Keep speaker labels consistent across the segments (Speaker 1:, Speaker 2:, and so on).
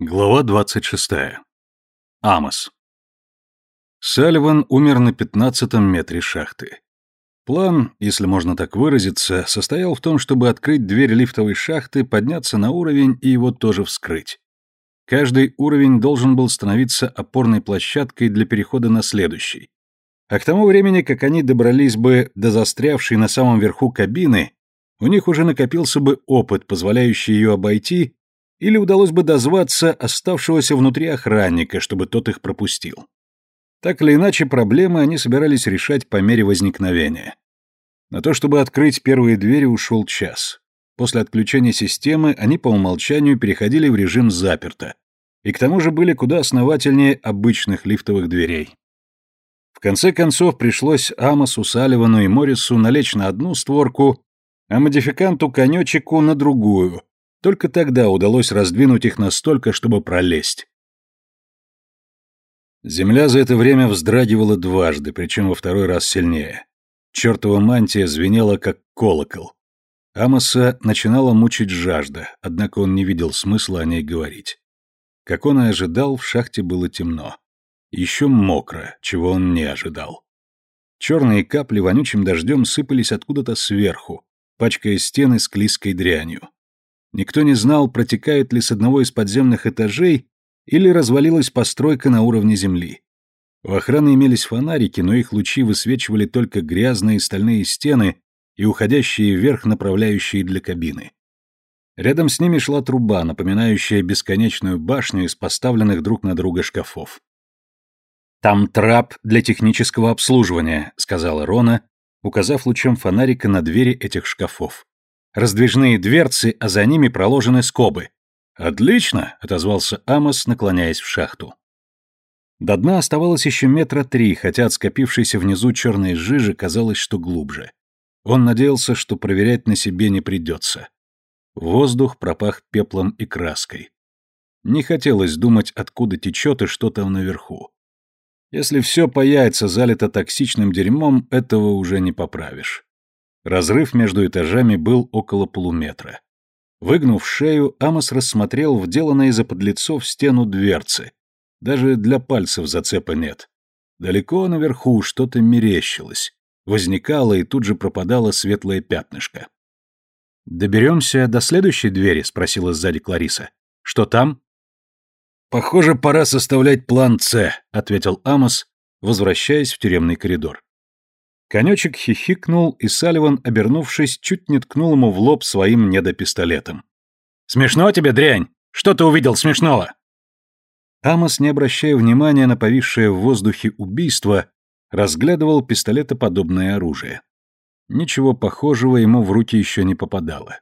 Speaker 1: Глава 26. Амос. Салливан умер на пятнадцатом метре шахты. План, если можно так выразиться, состоял в том, чтобы открыть дверь лифтовой шахты, подняться на уровень и его тоже вскрыть. Каждый уровень должен был становиться опорной площадкой для перехода на следующий. А к тому времени, как они добрались бы до застрявшей на самом верху кабины, у них уже накопился бы опыт, позволяющий ее обойти или удалось бы дозваться оставшегося внутри охранника, чтобы тот их пропустил. Так или иначе, проблемы они собирались решать по мере возникновения. На то, чтобы открыть первые двери, ушел час. После отключения системы они по умолчанию переходили в режим заперто, и к тому же были куда основательнее обычных лифтовых дверей. В конце концов пришлось Амосу, Салливану и Моррису налечь на одну створку, а модификанту-конечику на другую, только тогда удалось раздвинуть их настолько, чтобы пролезть. Земля за это время вздрагивала дважды, причем во второй раз сильнее. Чертова мантия звенела, как колокол. Амоса начинала мучить жажда, однако он не видел смысла о ней говорить. Как он и ожидал, в шахте было темно. Еще мокро, чего он не ожидал. Черные капли вонючим дождем сыпались откуда-то сверху, пачкая стены склизкой дрянью. Никто не знал, протекает ли с одного из подземных этажей или развалилась постройка на уровне земли. У охраны имелись фонарики, но их лучи высвечивали только грязные стальные стены и уходящие вверх направляющие для кабины. Рядом с ними шла труба, напоминающая бесконечную башню из поставленных друг на друга шкафов. «Там трап для технического обслуживания», — сказала Рона, указав лучом фонарика на двери этих шкафов раздвижные дверцы, а за ними проложены скобы. «Отлично!» — отозвался Амос, наклоняясь в шахту. До дна оставалось еще метра три, хотя от скопившейся внизу черной жижи казалось, что глубже. Он надеялся, что проверять на себе не придется. Воздух пропах пеплом и краской. Не хотелось думать, откуда течет и что там наверху. Если все по яйца залито токсичным дерьмом, этого уже не поправишь. Разрыв между этажами был около полуметра. Выгнув шею, Амос рассмотрел вделанные за подлицов стену дверцы. Даже для пальцев зацепа нет. Далеко наверху что-то мерещилось. Возникало и тут же пропадало светлое пятнышко. «Доберемся до следующей двери?» — спросила сзади Клариса. «Что там?» «Похоже, пора составлять план «С», — ответил Амос, возвращаясь в тюремный коридор. Конечек хихикнул, и Салливан, обернувшись, чуть не ткнул ему в лоб своим недопистолетом. «Смешно тебе, дрянь? Что ты увидел смешного?» Амос, не обращая внимания на повисшее в воздухе убийство, разглядывал пистолетоподобное оружие. Ничего похожего ему в руки еще не попадало.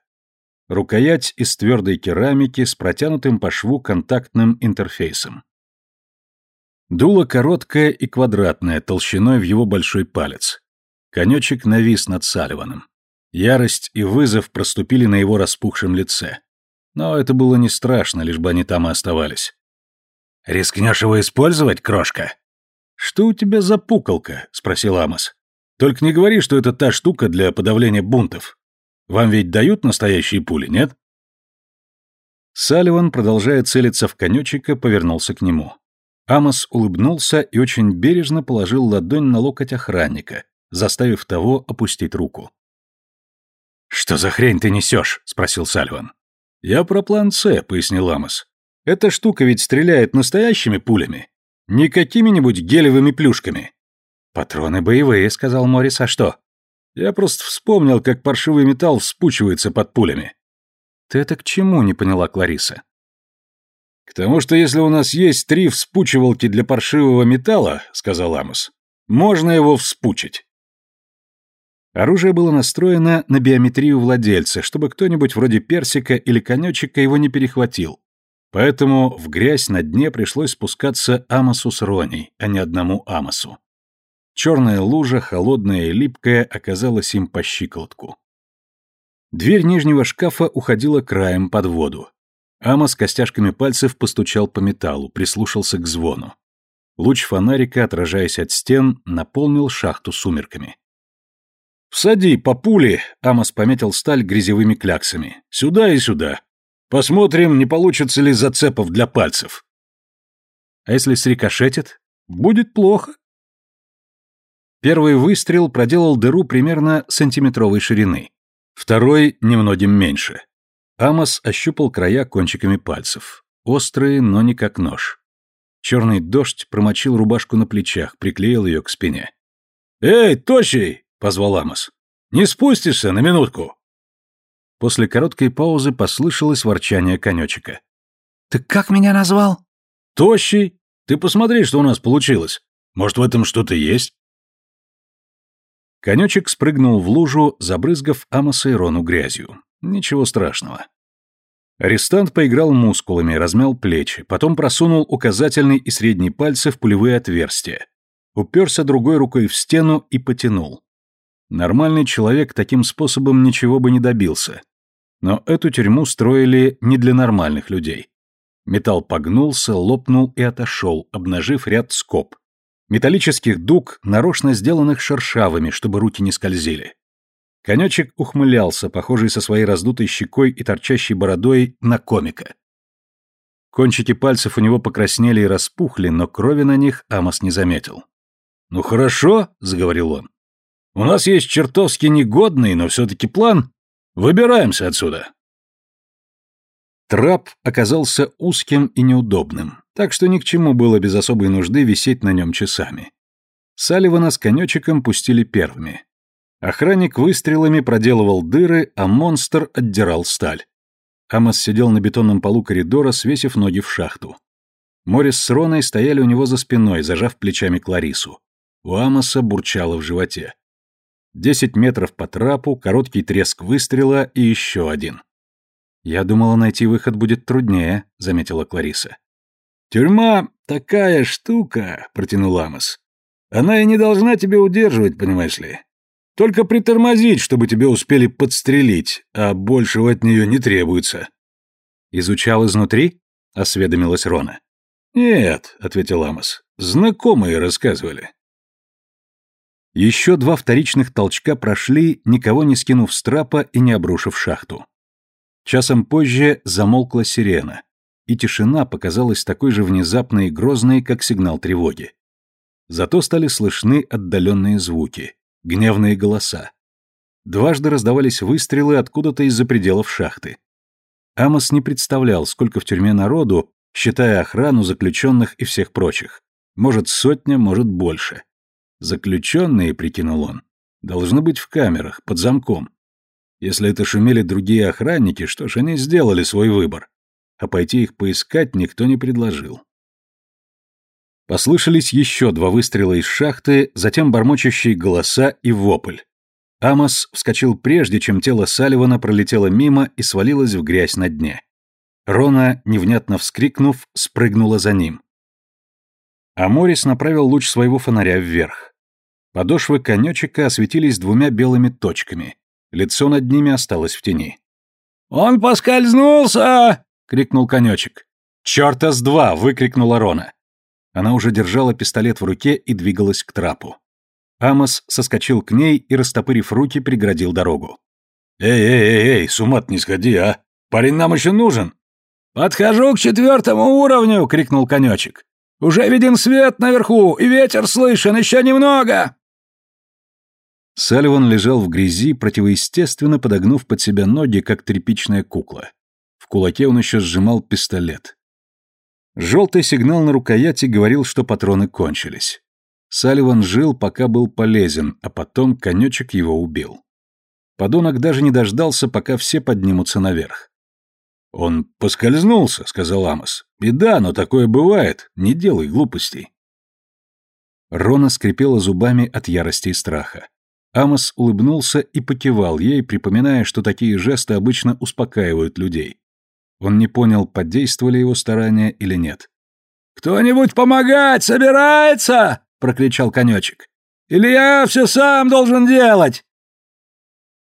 Speaker 1: Рукоять из твердой керамики с протянутым по шву контактным интерфейсом. Дуло короткое и квадратное, толщиной в его большой палец. Конечек навис над Салливаном. Ярость и вызов проступили на его распухшем лице. Но это было не страшно, лишь бы они там и оставались. «Рискнешь его использовать, крошка?» «Что у тебя за пуколка?» — спросил Амос. «Только не говори, что это та штука для подавления бунтов. Вам ведь дают настоящие пули, нет?» Салливан, продолжая целиться в конечика, повернулся к нему. Амос улыбнулся и очень бережно положил ладонь на локоть охранника, заставив того опустить руку. «Что за хрень ты несешь?» — спросил Сальван. «Я про план С», — пояснил Амос. «Эта штука ведь стреляет настоящими пулями, не какими-нибудь гелевыми плюшками». «Патроны боевые», — сказал Моррис, — «а что?» «Я просто вспомнил, как паршивый металл вспучивается под пулями». «Ты это к чему?» — не поняла Клариса. «К тому, что если у нас есть три вспучивалки для паршивого металла», — сказал Амос, — «можно его вспучить». Оружие было настроено на биометрию владельца, чтобы кто-нибудь вроде персика или конечика его не перехватил. Поэтому в грязь на дне пришлось спускаться Амосу с Роней, а не одному Амосу. Черная лужа, холодная и липкая, оказалась им по щиколотку. Дверь нижнего шкафа уходила краем под воду. Амос костяшками пальцев постучал по металлу, прислушался к звону. Луч фонарика, отражаясь от стен, наполнил шахту сумерками. «Всади, по пуле!» — Амос пометил сталь грязевыми кляксами. «Сюда и сюда. Посмотрим, не получится ли зацепов для пальцев.
Speaker 2: А если срикошетит? Будет плохо. Первый выстрел проделал дыру примерно сантиметровой ширины. Второй немногим меньше. Амос ощупал края кончиками пальцев. Острые, но не как нож. Черный дождь промочил рубашку на плечах, приклеил ее к спине.
Speaker 1: «Эй, тощий!» — позвал Амос. «Не спустишься на минутку?»
Speaker 2: После короткой паузы послышалось ворчание конечика. «Ты как меня назвал?»
Speaker 1: «Тощий! Ты посмотри, что у нас получилось. Может, в этом что-то есть?»
Speaker 2: Конечек спрыгнул в лужу, забрызгав Амоса и Рону грязью. Ничего страшного. Арестант поиграл мускулами, размял плечи, потом просунул указательный и средний пальцы в пулевые отверстия, уперся другой рукой в стену и потянул. Нормальный человек таким способом ничего бы не добился. Но эту тюрьму строили не для нормальных людей. Металл погнулся, лопнул и отошел, обнажив ряд скоб. Металлических дуг, нарочно сделанных шершавыми, чтобы руки не скользили. Конечек ухмылялся, похожий со своей раздутой щекой и торчащей бородой, на комика. Кончики пальцев у него покраснели и распухли, но крови на них Амос не заметил.
Speaker 1: «Ну хорошо», — заговорил он. «У нас есть чертовски негодный, но все-таки план. Выбираемся отсюда».
Speaker 2: Трап оказался узким и неудобным, так что ни к чему было без особой нужды висеть на нем часами. Салливана с конечиком пустили первыми. Охранник выстрелами проделывал дыры, а монстр отдирал сталь. Амос сидел на бетонном полу коридора, свесив ноги в шахту. Морис с Роной стояли у него за спиной, зажав плечами Кларису. У Амоса бурчало в животе. Десять метров по трапу, короткий треск выстрела и еще один. «Я думала, найти выход будет труднее», — заметила Клариса.
Speaker 1: «Тюрьма такая штука», — протянул Амос. «Она и не должна тебя удерживать, понимаешь ли. Только притормозить, чтобы тебя успели подстрелить, а большего от нее не требуется».
Speaker 2: «Изучал изнутри?» — осведомилась Рона.
Speaker 1: «Нет», — ответил Амос. «Знакомые рассказывали».
Speaker 2: Еще два вторичных толчка прошли, никого не скинув с трапа и не обрушив шахту. Часом позже замолкла сирена, и тишина показалась такой же внезапной и грозной, как сигнал тревоги. Зато стали слышны отдаленные звуки, гневные голоса. Дважды раздавались выстрелы откуда-то из-за пределов шахты. Амос не представлял, сколько в тюрьме народу, считая охрану, заключенных и всех прочих. Может, сотня, может, больше. Заключенные, прикинул он, должны быть в камерах, под замком. Если это шумели другие охранники, что ж, они сделали свой выбор. А пойти их поискать никто не предложил. Послышались еще два выстрела из шахты, затем бормочущие голоса и вопль. Амос вскочил прежде, чем тело Салливана пролетело мимо и свалилось в грязь на дне. Рона, невнятно вскрикнув, спрыгнула за ним. А Морис направил луч своего фонаря вверх. Подошвы конечика осветились двумя белыми точками. Лицо над ними осталось в тени.
Speaker 1: «Он поскользнулся!» — крикнул конечек.
Speaker 2: «Чёрта с два!» — выкрикнула Рона. Она уже держала пистолет в руке и двигалась к трапу. Амос соскочил к ней и, растопырив руки, преградил дорогу.
Speaker 1: «Эй-эй-эй, с ума не сходи, а! Парень нам еще нужен!»
Speaker 3: «Подхожу к четвертому уровню!» — крикнул конечек. «Уже виден свет наверху, и ветер слышен, еще немного!»
Speaker 2: Салливан лежал в грязи, противоестественно подогнув под себя ноги, как тряпичная кукла. В кулаке он еще сжимал пистолет. Желтый сигнал на рукояти говорил, что патроны кончились. Салливан жил, пока был полезен, а потом конечек его убил. Подонок даже не дождался, пока все поднимутся наверх.
Speaker 1: «Он поскользнулся», — сказал Амос. «Беда, но такое бывает. Не делай глупостей».
Speaker 2: Рона скрипела зубами от ярости и страха. Амос улыбнулся и покивал ей, припоминая, что такие жесты обычно успокаивают людей. Он не понял, подействовали его старания или нет.
Speaker 3: «Кто-нибудь помогать собирается?» — прокричал конечек. «Или я все сам должен делать?»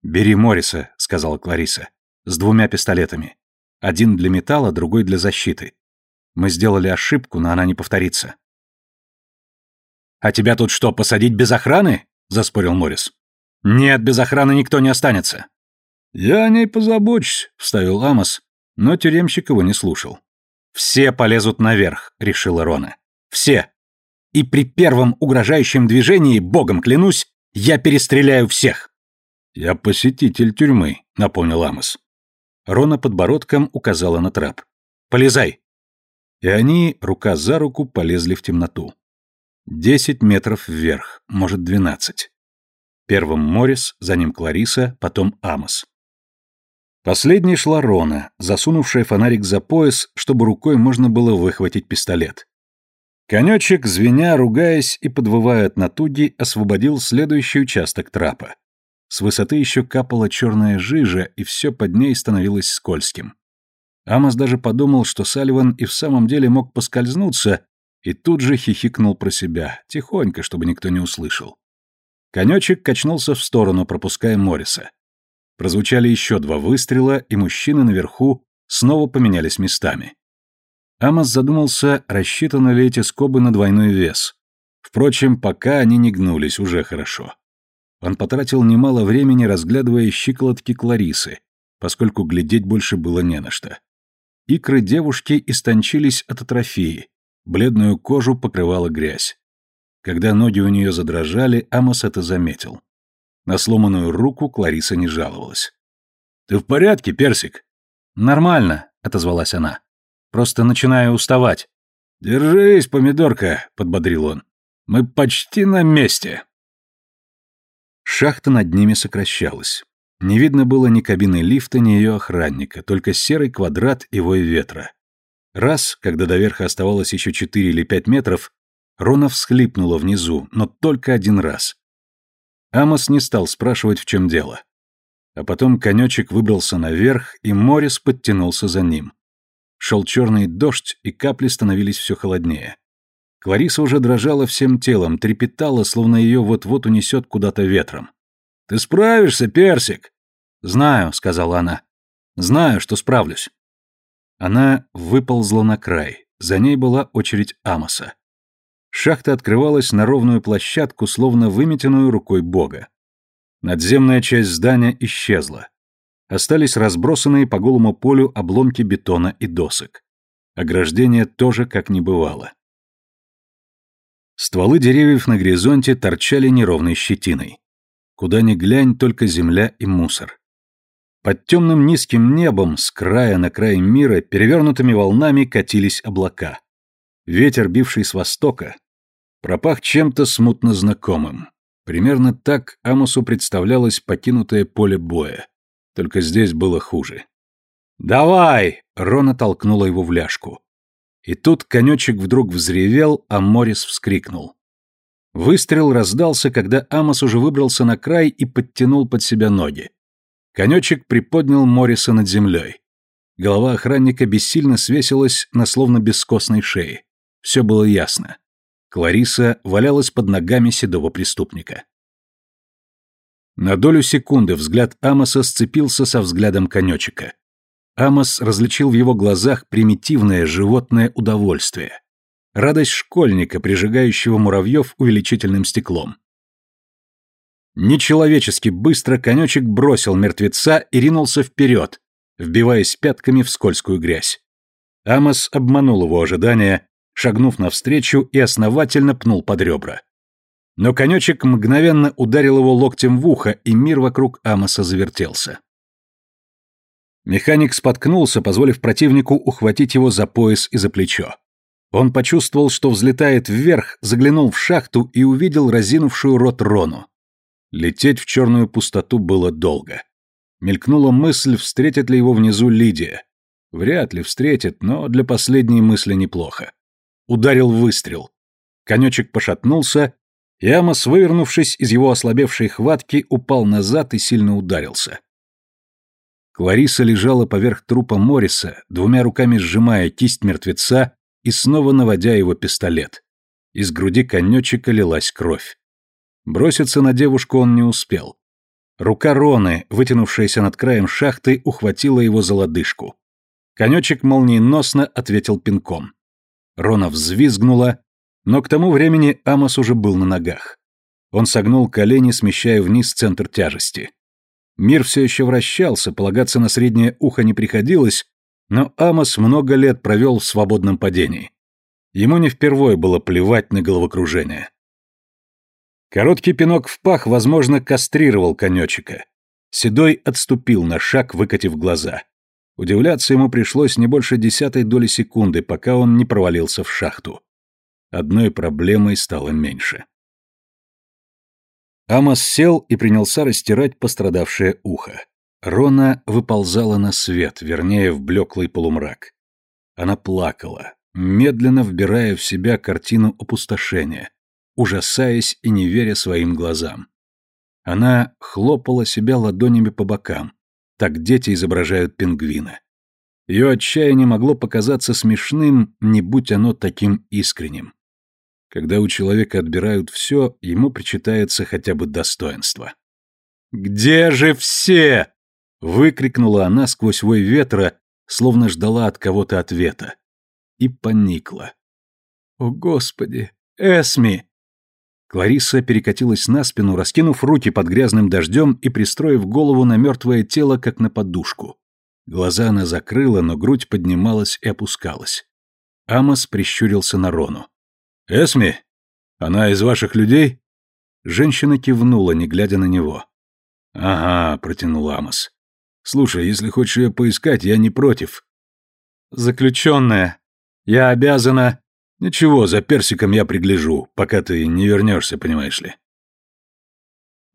Speaker 2: «Бери Морриса», — сказала Клариса, — «с двумя пистолетами. Один для металла, другой для защиты. Мы сделали ошибку, но она не повторится». «А тебя тут что, посадить без охраны?» — заспорил Моррис. «Нет, без охраны никто не останется».
Speaker 1: «Я о ней позабочусь», — вставил Амос,
Speaker 2: Но тюремщик его не слушал. «Все полезут наверх», — решила Рона. «Все. И при первом угрожающем движении, богом клянусь, я перестреляю всех».
Speaker 1: «Я посетитель тюрьмы», — напомнил Амос.
Speaker 2: Рона подбородком указала на трап. «Полезай!» И они, рука за руку, полезли в темноту. Десять метров вверх, может, двенадцать. Первым Морис, за ним Клариса, потом Амос. Последней шла Рона, засунувшая фонарик за пояс, чтобы рукой можно было выхватить пистолет. Конечек, звеня, ругаясь и подвывая от натуги, освободил следующий участок трапа. С высоты еще капала черная жижа, и все под ней становилось скользким. Амос даже подумал, что Сальван и в самом деле мог поскользнуться, и тут же хихикнул про себя, тихонько, чтобы никто не услышал. Конечек качнулся в сторону, пропуская Морриса. Прозвучали еще два выстрела, и мужчины наверху снова поменялись местами. Амос задумался, рассчитаны ли эти скобы на двойной вес. Впрочем, пока они не гнулись, уже хорошо. Он потратил немало времени, разглядывая щиколотки Кларисы, поскольку глядеть больше было не на что. Икры девушки истончились от атрофии, бледную кожу покрывала грязь. Когда ноги у нее задрожали, Амос это заметил. На сломанную руку Клариса не жаловалась. «Ты в порядке, Персик?» «Нормально», — отозвалась она. «Просто начинаю уставать».
Speaker 1: «Держись, помидорка», — подбодрил он. «Мы почти на месте».
Speaker 2: Шахта над ними сокращалась. Не видно было ни кабины лифта, ни ее охранника, только серый квадрат и вой ветра. Раз, когда до верха оставалось еще четыре или пять метров, Рона всхлипнула внизу, но только один раз. Амос не стал спрашивать, в чем дело. А потом конечек выбрался наверх, и Морис подтянулся за ним. Шел черный дождь, и капли становились все холоднее. Клариса уже дрожала всем телом, трепетала, словно ее вот-вот унесет куда-то ветром.
Speaker 1: «Ты справишься, Персик?»
Speaker 2: «Знаю», — сказала она. «Знаю, что справлюсь». Она выползла на край. За ней была очередь Амоса. Шахта открывалась на ровную площадку, словно выметенную рукой бога. Надземная часть здания исчезла. Остались разбросанные по голому полю обломки бетона и досок. Ограждение тоже как не бывало. Стволы деревьев на горизонте торчали неровной щетиной. Куда ни глянь, только земля и мусор. Под темным низким небом, с края на край мира, перевернутыми волнами катились облака. Ветер, бивший с востока, пропах чем-то смутно знакомым. Примерно так Амосу представлялось покинутое поле боя. Только здесь было хуже. «Давай!» — Рона толкнула его в ляжку. И тут конечек вдруг взревел, а Морис вскрикнул. Выстрел раздался, когда Амос уже выбрался на край и подтянул под себя ноги. Конечек приподнял Морриса над землей. Голова охранника бессильно свесилась на словно бескостной шее. Все было ясно. Клариса валялась под ногами седого преступника. На долю секунды взгляд Амоса сцепился со взглядом конечика. Амос различил в его глазах примитивное животное удовольствие. Радость школьника, прижигающего муравьев увеличительным стеклом. Нечеловечески быстро конечек бросил мертвеца и ринулся вперед, вбиваясь пятками в скользкую грязь. Амос обманул его ожидания, шагнув навстречу и основательно пнул под ребра. Но конечек мгновенно ударил его локтем в ухо, и мир вокруг Амоса завертелся. Механик споткнулся, позволив противнику ухватить его за пояс и за плечо. Он почувствовал, что взлетает вверх, заглянул в шахту и увидел разинувшую рот Рону. Лететь в черную пустоту было долго. Мелькнула мысль, встретит ли его внизу Лидия. Вряд ли встретит, но для последней мысли неплохо. Ударил выстрел. Конечек пошатнулся, и Амос, вывернувшись из его ослабевшей хватки, упал назад и сильно ударился. Клариса лежала поверх трупа Морриса, двумя руками сжимая кисть мертвеца и снова наводя его пистолет. Из груди конечика лилась кровь. Броситься на девушку он не успел. Рука Роны, вытянувшаяся над краем шахты, ухватила его за лодыжку. Конечек молниеносно ответил пинком. Рона взвизгнула, но к тому времени Амос уже был на ногах. Он согнул колени, смещая вниз центр тяжести. Мир все еще вращался, полагаться на среднее ухо не приходилось,
Speaker 1: Но Амос много лет провел в свободном падении. Ему не впервой было плевать на головокружение. Короткий пинок в пах, возможно, кастрировал конечика. Седой отступил на шаг, выкатив глаза. Удивляться ему пришлось не больше десятой доли секунды, пока он не провалился в шахту. Одной проблемой стало меньше. Амос сел и принялся растирать пострадавшее ухо. Рона выползала на свет, вернее, в блеклый полумрак. Она плакала, медленно вбирая в себя картину опустошения, ужасаясь и не веря своим глазам. Она хлопала себя ладонями по бокам, так дети изображают пингвина. Ее отчаяние могло показаться смешным, не будь оно таким искренним. Когда у человека отбирают все, ему причитается хотя бы достоинство. «Где же все?» — выкрикнула она сквозь вой ветра, словно ждала от кого-то ответа. И поникла. «О, Господи! Эсми!» Клариса перекатилась на спину, раскинув руки под грязным дождем и пристроив голову на мертвое тело, как на подушку. Глаза она закрыла, но грудь поднималась и опускалась. Амос прищурился на Рону. «Эсми? Она из ваших людей?» Женщина кивнула, не глядя на него. «Ага», — протянул Амос. «Слушай, если хочешь ее поискать, я не против». «Заключенная, я обязана...» «Ничего, за персиком я пригляжу, пока ты не вернешься, понимаешь ли».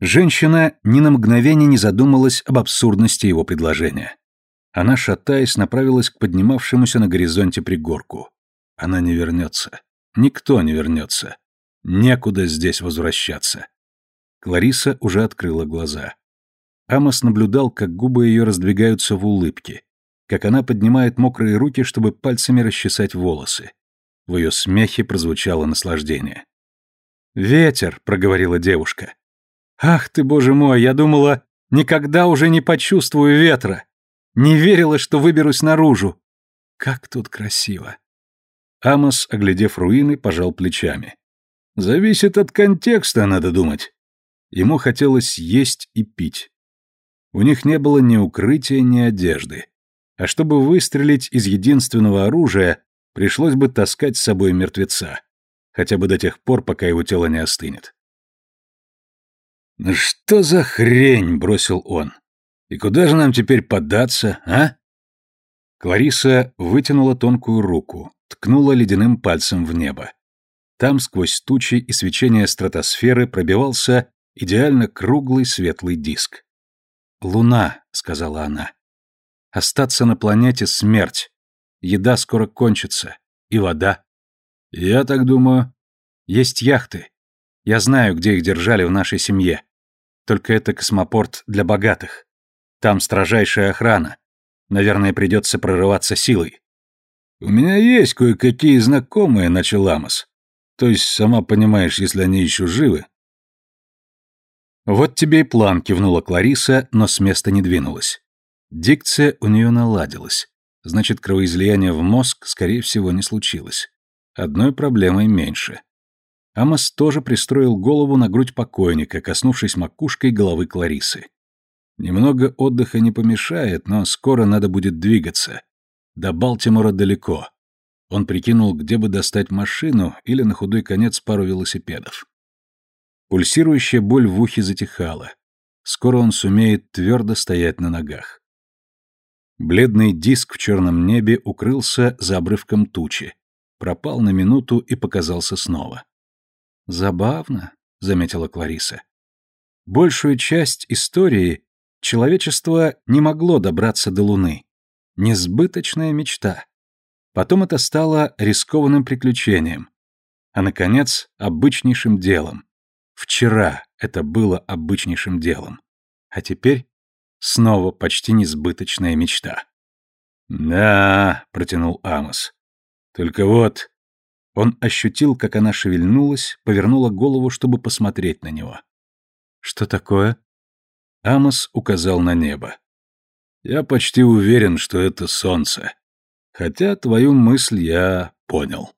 Speaker 1: Женщина ни на мгновение не задумалась об абсурдности его предложения. Она, шатаясь, направилась к поднимавшемуся на горизонте пригорку. Она не вернется. Никто не вернется. Некуда здесь возвращаться. Клариса уже открыла глаза. Амос наблюдал, как губы ее раздвигаются в улыбке, как она поднимает мокрые руки, чтобы пальцами расчесать волосы. В ее смехе прозвучало наслаждение. «Ветер», — проговорила девушка. «Ах ты, боже мой, я думала, никогда уже не почувствую ветра. Не верила, что выберусь наружу. Как тут красиво. Амос, оглядев руины, пожал плечами. «Зависит от контекста, надо думать». Ему хотелось есть и пить. У них не было ни укрытия, ни одежды. А чтобы выстрелить из единственного оружия, пришлось бы таскать с собой мертвеца. Хотя бы до тех пор, пока его тело не остынет. «Ну что за хрень?» — бросил он. «И куда же нам теперь податься, а?» Клариса вытянула тонкую руку, ткнула ледяным пальцем в небо. Там сквозь тучи и свечение стратосферы пробивался идеально круглый светлый диск. «Луна», — сказала она. «Остаться на планете — смерть. Еда скоро кончится. И вода». «Я так думаю». «Есть яхты. Я знаю, где их держали в нашей семье. Только это космопорт для богатых. Там строжайшая охрана. Наверное, придется прорываться силой. «У меня есть кое-какие знакомые», — начал Амос. «То есть, сама понимаешь, если они еще живы». «Вот тебе и план», — кивнула Клариса, но с места не двинулась. Дикция у нее наладилась. Значит, кровоизлияние в мозг, скорее всего, не случилось. Одной проблемой меньше. Амос тоже пристроил голову на грудь покойника, коснувшись макушкой головы Кларисы. Немного отдыха не помешает, но скоро надо будет двигаться. До Балтимора далеко. Он прикинул, где бы достать машину или на худой конец пару велосипедов. Пульсирующая боль в ухе затихала. Скоро он сумеет твердо стоять на ногах. Бледный диск в черном небе укрылся за обрывком тучи, пропал на минуту и показался снова. «Забавно», — заметила Клариса. «Большую часть истории человечество не могло добраться до Луны. Несбыточная мечта. Потом это стало рискованным приключением. А, наконец, обычнейшим делом. Вчера это было обычнейшим делом. А теперь снова почти несбыточная мечта. «Да», — протянул Амос. «Только вот...» Он ощутил, как она шевельнулась, повернула голову, чтобы посмотреть на него. «Что такое?» Амос указал на небо. Я почти уверен, что это солнце. Хотя твою мысль я понял.